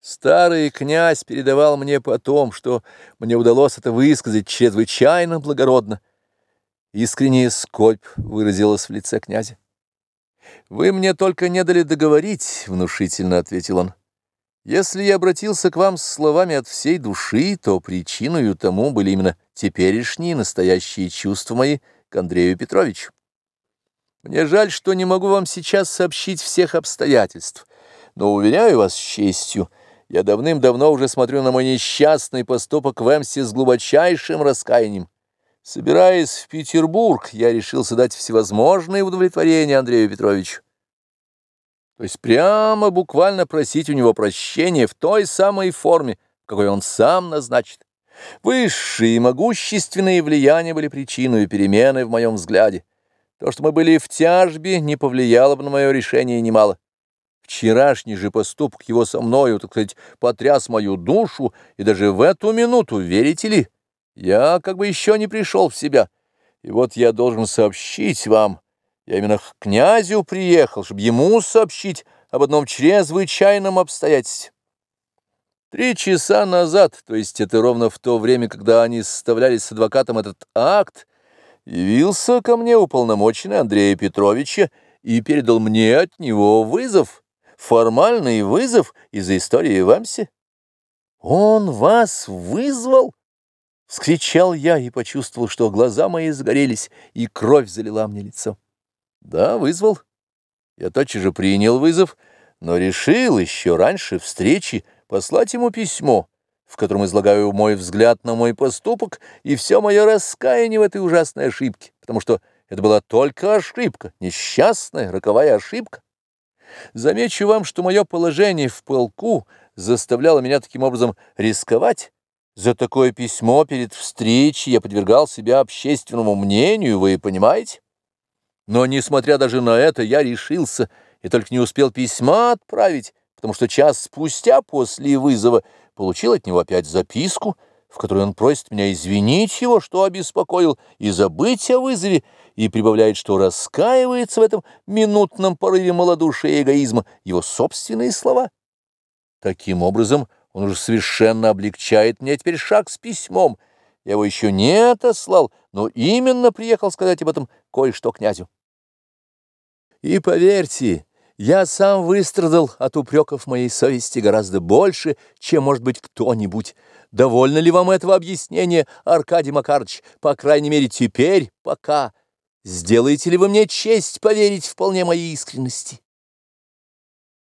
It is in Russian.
Старый князь передавал мне потом, что мне удалось это высказать чрезвычайно благородно. Искренняя скорбь выразилась в лице князя. «Вы мне только не дали договорить», — внушительно ответил он. «Если я обратился к вам с словами от всей души, то причиной тому были именно теперешние настоящие чувства мои к Андрею Петровичу. Мне жаль, что не могу вам сейчас сообщить всех обстоятельств, но, уверяю вас с честью, я давным-давно уже смотрю на мой несчастный поступок в Эмсе с глубочайшим раскаянием. Собираясь в Петербург, я решился дать всевозможные удовлетворения Андрею Петровичу. То есть прямо буквально просить у него прощения в той самой форме, какой он сам назначит. Высшие и могущественные влияния были причиной перемены в моем взгляде. То, что мы были в тяжбе, не повлияло бы на мое решение немало. Вчерашний же поступок его со мною, так сказать, потряс мою душу, и даже в эту минуту, верите ли, я как бы еще не пришел в себя. И вот я должен сообщить вам, я именно к князю приехал, чтобы ему сообщить об одном чрезвычайном обстоятельстве. Три часа назад, то есть это ровно в то время, когда они составляли с адвокатом этот акт, явился ко мне уполномоченный Андрея Петровича и передал мне от него вызов, формальный вызов из-за истории в Амсе. «Он вас вызвал?» — вскричал я и почувствовал, что глаза мои загорелись, и кровь залила мне лицо. «Да, вызвал. Я тотчас же принял вызов, но решил еще раньше встречи послать ему письмо» в котором излагаю мой взгляд на мой поступок и все мое раскаяние в этой ужасной ошибке, потому что это была только ошибка, несчастная, роковая ошибка. Замечу вам, что мое положение в полку заставляло меня таким образом рисковать. За такое письмо перед встречей я подвергал себя общественному мнению, вы понимаете? Но, несмотря даже на это, я решился и только не успел письма отправить, потому что час спустя после вызова получил от него опять записку, в которой он просит меня извинить его, что обеспокоил, и забыть о вызове, и прибавляет, что раскаивается в этом минутном порыве малодушия и эгоизма его собственные слова. Таким образом, он уже совершенно облегчает мне теперь шаг с письмом. Я его еще не отослал, но именно приехал сказать об этом кое-что князю. И поверьте, я сам выстрадал от упреков моей совести гораздо больше, чем, может быть, кто-нибудь. Довольно ли вам этого объяснения, Аркадий Макарович? По крайней мере, теперь, пока. Сделаете ли вы мне честь поверить вполне моей искренности?